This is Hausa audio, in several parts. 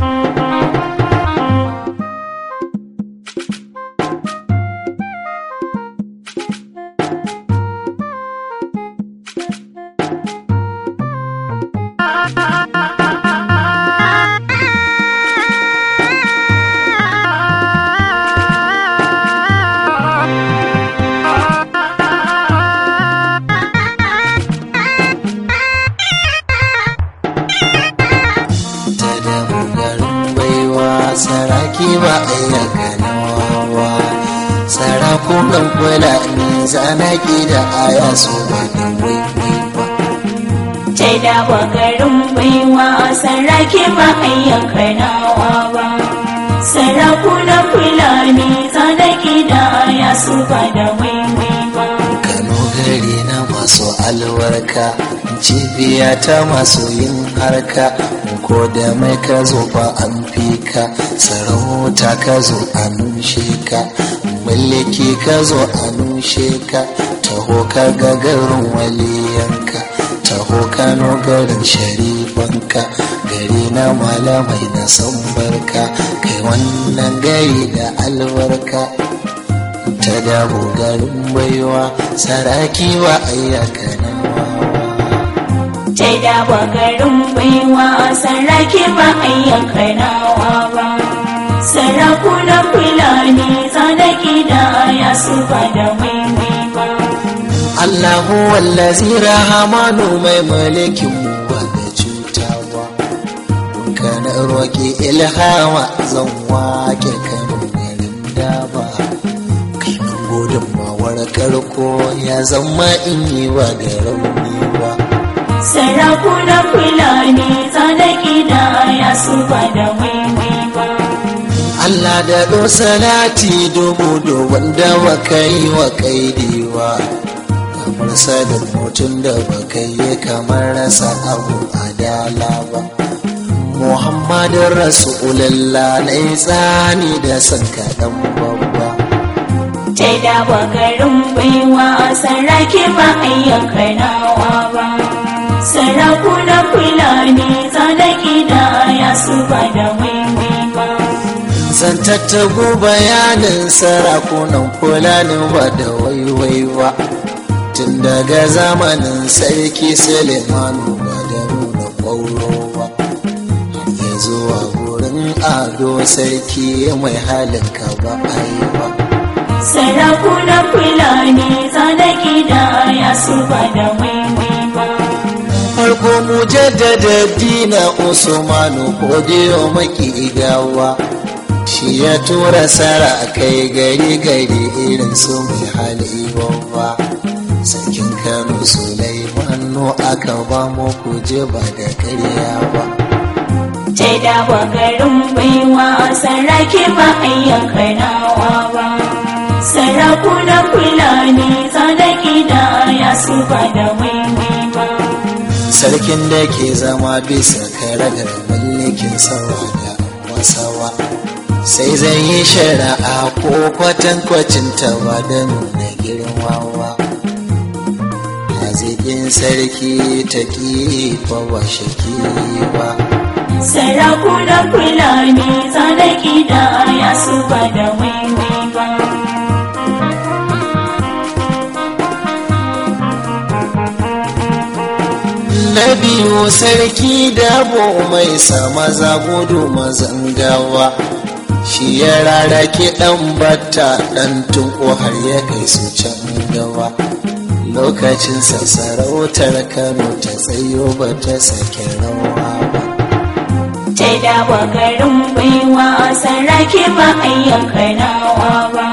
ta zanaki da aya su ba. Da waiwai ba ce da garin baiwa sarake ba ayyaka nawa ba. Sarakuna fulani zanaki da aya su ba da waiwai ba. Kano gari na masu alwarka cibiya ta masu yin harka. Ko da mai ka zo fa an fi ka sarauta ka zo a nushe ka mulki ka zo a nushe ka taho ka ga garin waliyanka taho kano garin sharifanka gari na malamai na san barka kai wannan gari da albarka. Ta dawo garin baiwa saraki wa ayyaka na ce da garin baiwa sarake ba ayyaka nawa ba sarakuna fulani zanaki da su ba Allahu wallazi rahamanu mai mulkin mu ba da cutawa kana roki ilhama zan wake kano garin daba. Kai min godin mawar karko ya zama in yi wa da rauni ba sarakuna fulani zanaki da aya su ba da ba Allah da ɗo salati da wanda baka yi wa kaidiwa kamar sadin mutum da baka yi kamar rasa abu adala ba. Muhammadin Rasulullah na tsani da san kaɗan babba. Ce da garin baiwa sarake ba ayyaka nawa ba. Sarakuna fulani zanaki da aya su ba da ba Zan tattago bayanin sarakunan fulanin ba da waiwai ba. Tun daga zamanin sarki Sulemanu ba da nuna ƙwauro ba. Ya zuwa wurin ado sarki mai halin ka ba ai ba. Sarakuna fulani zanaki da aya su ba da waiwai ba. Farko mu jaddada dina usmanu kodiyo maki igawa shi ya tura sara kai gari gari irin su mai hali babba. Sarkin kano sulaimanu aka ba mu kuje ba da karya ba. Ce da garin baiwa sarake ba ayyaka nawa ba. Sarakuna fulani zanaki da aya su ba da waiwai ba. Sarkin da ke zama bisa karagar mulkin sawa da wasawa. Sai zai yi shari'a ko kwatankwacin ta ba da nuna girmawa haziƙin sarki ta ƙi ba shaki ba. Sarakuna fulani zanaki da aya su ba da waiwai ba. Na biyu sarki dabo mai sama zagudu mazangawa shi ya rarake ɗan batta ɗan tunko har ya kai su can gawa. Lokacin sarautar kano ta tsayo ba ta sake rawa ba. Ce da garin baiwa sarake ba ayyaka nawa ba.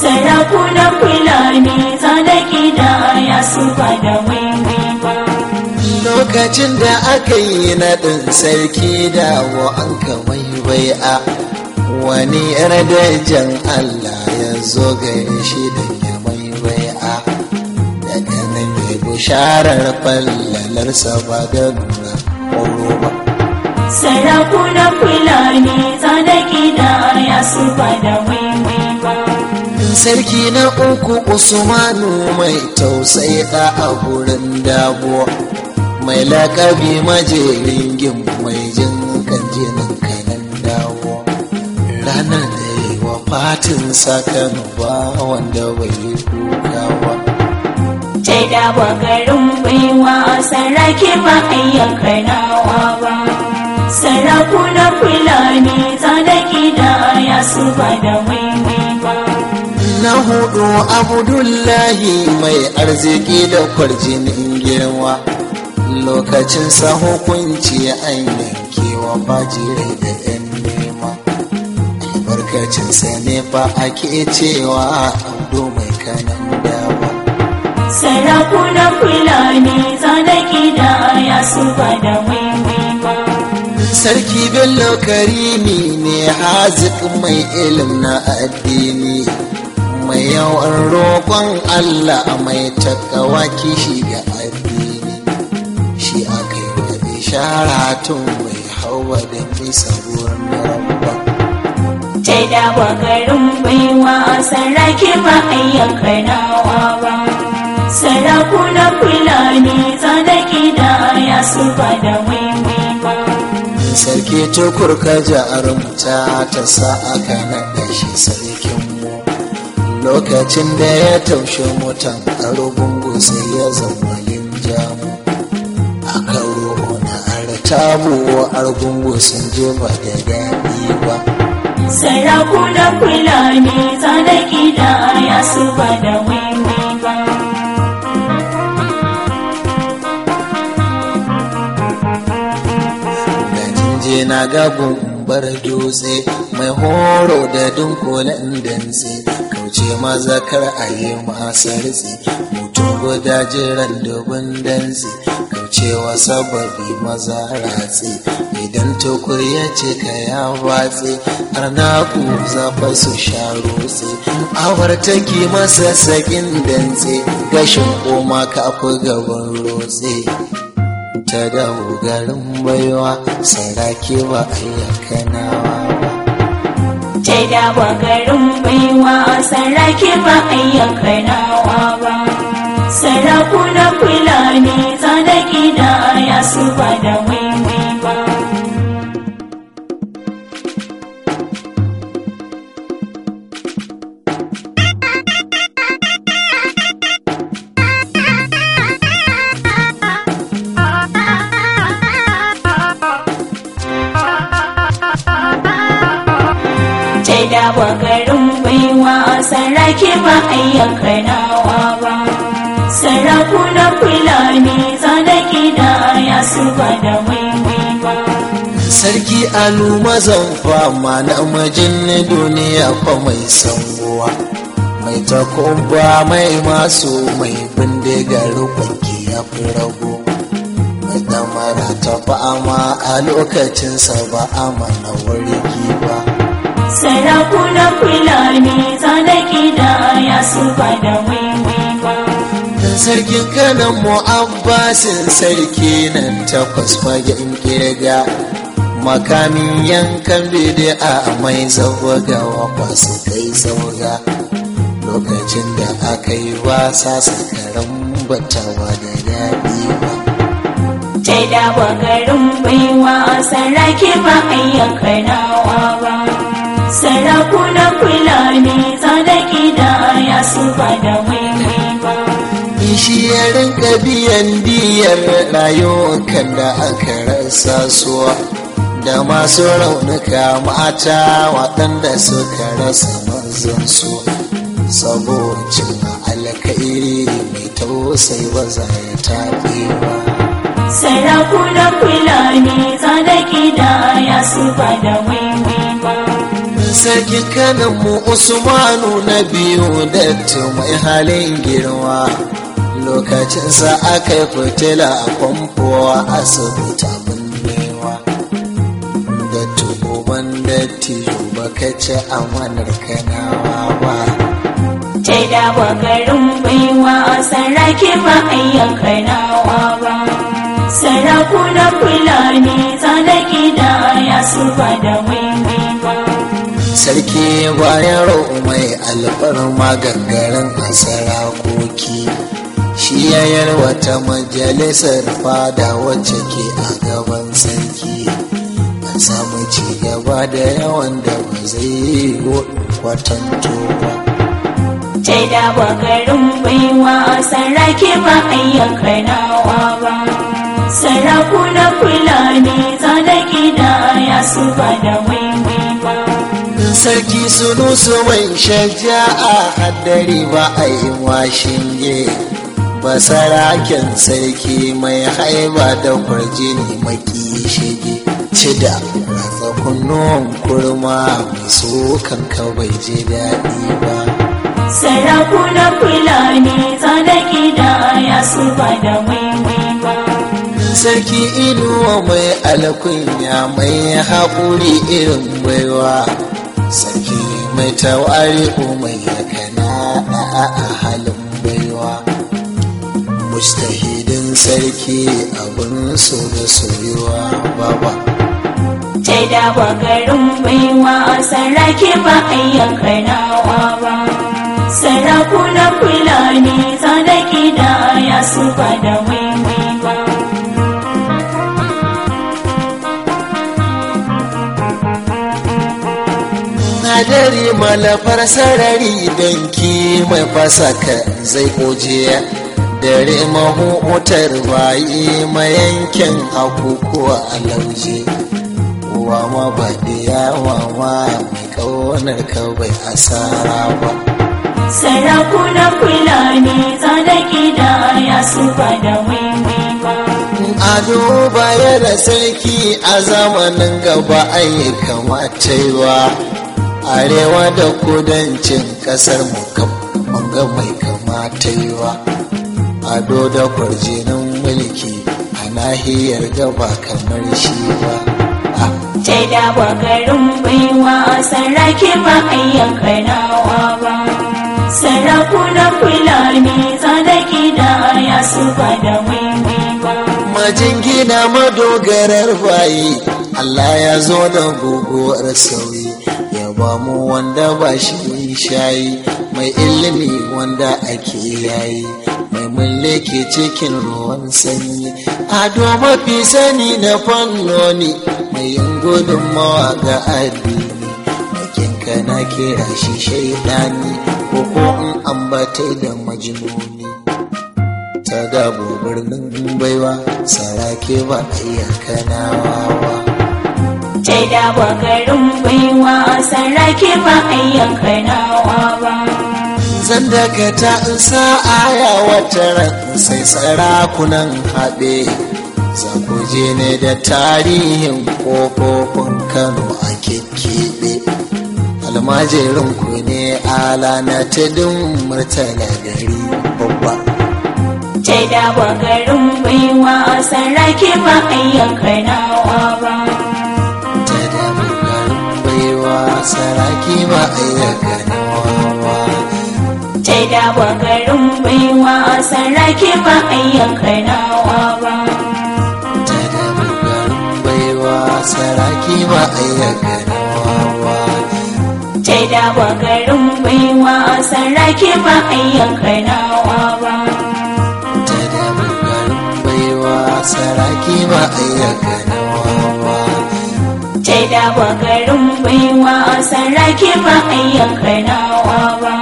Sarakuna fulani zanaki da aya su ba da waiwai ba. Lokacin da aka yi naɗin sarki dawo an kamai bai'a wani yar dajan Allah ya zo gare shi da ya mai bai'a daga nan ya bisharar fallalarsa ba nuna ƙoro ba sarakuna fulani zanaki da aya su da waiwai ba. Sarki na uku usmanu mai tausayi da a gurin dabo mai lakabi majerin gim mai jin kan jinin dawo ranar da yi wa fatin sakanu ba wanda bai yi kukawa ce da garin baiwa sarrake ba ayyuka nawa ba. Sarakuna fulani tsadaki da ya su ba da maimai ba. Na huɗu abdullahi mai arziki da kwarjinin girma. Lokacin sa hukunci an yankewa fajirai da albarkacinsa ne fa ake cewa abdu mai kanan dawa. Sarakuna fulani tsadaki da ya su ba da maimai ba sarki bello karimi ne hazik mai ilim na addini. Mai yawan roƙon allah mai takawa kishi ga addini. Shi aka yi wa bishara tun mai hawa da nisa ruwan ce da garin baiwa sarrake ba ayyuka nawa ba. Sarakuna fulani tsadaki da ya su ba da maimai ba. Sarki tukur ka jarumta ta sa aka naɗa shi sarkin mu. Lokacin da ya taushe mutan arugungu sai ya zama linjamu. A karo na argungu sun je ba da daɗi ba. Sarakuna fulani tsadaki da ya su ba da maimai ba. Jinje na gagun bar dutse mai horo da dunkulen dantse. Kauce mazakar a yi masa ritse mutum guda jiran dubin dantse. Kaucewa sababi maza ratse idan tukur ya ce ka ya watse har na ku zafa su sha rotse awar take masa sakin dantse gashin koma kafi gaban rotse ta dawo garin baiwa sarake ba ayyaka nawa ba. Ce da garin baiwa sarrake ba ayyuka nawa ba. Sarakuna fulani tsadaki sarakuna fulani tsadaki da ya su ba da maimai ba sarki alu mazan fama na majin duniya fa mai sanguwa. Mai takumba mai masu mai bindigar kwanki ya fi rago. Mai damara ta fama a lokacinsa ba a mana warki ba. Sarakuna fulani tsadaki da ya su ba da maimai ba sarkin kanan mu abbasin sarki nan takwas fagen ƙirga. Makamin yankan bidi'a mai zawagawa kwasu kai sauga lokacin da aka yi wasa sakaran batawa da daɗi ba. Ce da garin baiwa sarrake ba ayyuka nawa ba. Sarakuna fulani tsadaki da ya su ba da maimai ba shi ya rinka biyan diyar rayukan da aka rasa suwa da masu raunuka mata waɗanda suka rasa manzansu sabocin alkairi mai tausai ba za ya taɓe ba. Fulani da ya da sarki kanan mu usmanu na biyu da mai halin girma. Lokacinsa aka yi fitila a kwamfowa asibiti abin newa da tuban da tijo baka ci amanar kanawa ba. Ce da garin baiwa sarrake ba ayyuka nawa ba. Sarakuna fulani tsadaki da ya su ba da maimai ba sarki bayan mai alfarma gangaren a sarakoki shi ya yarwata majalisar fada wacce ke a gaban sarki. Samu ci gaba da yawan da ba zai yi kwatanto ba. Ce da bagarin baiwa sarrake ba ayyuka nawa ba. Saraku na fulani tsadaki da ya su ba da waiwai ba. Sarki sunu su mai shaja'a haddari ba a yi washin basaraken sarki mai haiba da kwarjini maki shige cida ratsa kunnuwan kurma mai sokan bai ji daɗi ba. Saraku na fulani tsadaki da ya su ba da waiwai ba sarki inuwa mai alkunya mai haƙuri irin baiwa. Sarki mai tawari mai yakana a halin baiwa. Mustahidin sarki abin so da soyuwa baba. Ce da bagarin baiwa sarrake ba ayyuka nawa ba. Saraku na fulani tsadaki da ya su ba da waiwai ba. Hadari malafar sarari don ki mai fasaka zai koje dare mahutar bayi mayankin hakukuwa a lauje. Wa ma ba yawa ma mai ƙaunar ka bai asara ba. Saraku na fulani tsadaki da ya su ba da waiwai ba. Ado baya da sarki a zamanin gaba ai kamata yiwa arewa da kudancin ƙasar mu ga mai kamata yiwa ado da kwarjinin mulki a nahiyar gaba kamar shi ba. Ce da bagarin baiwa sarrake ba nawa ba. Fulani da ya su ba da waiwai ba. Majingina madogarar bayi Allah ya zo da guguwar sauyi. Ya ba mu wanda ba shi shayi mai ilimi wanda ake yayi. Mulki cikin ruwan sanyi. Ado mafi sani na fannoni mai yin gudunmawa ga addini. Makinka na kira shi shaidani ko ko in ambatai da majnuni. Ta dabo birnin baiwa sarake ba ayyaka nawawa ce da bagarin baiwa sarrake ba ayyuka nawa ba zan daga ta sa aya wata ran sai sarakunan haɓe za ku je ne da tarihin ƙofofin kano a kekkebe almajirin ku ne ala na tudun murtala gari babba. Ce da bagarin baiwa sarrake ba ayyuka nawa ba. Ta da garin baiwa saraki ba ayyaka nawawa ce da bagarin baiwa sarrake ba ayyuka nawa ba. Da garin baiwa saraki ba ayyaka nawawa ce da bagarin baiwa sarrake ba. Ayyuka nawa ba da ba bagarin baiwa sarrake ba ayyuka nawa ba.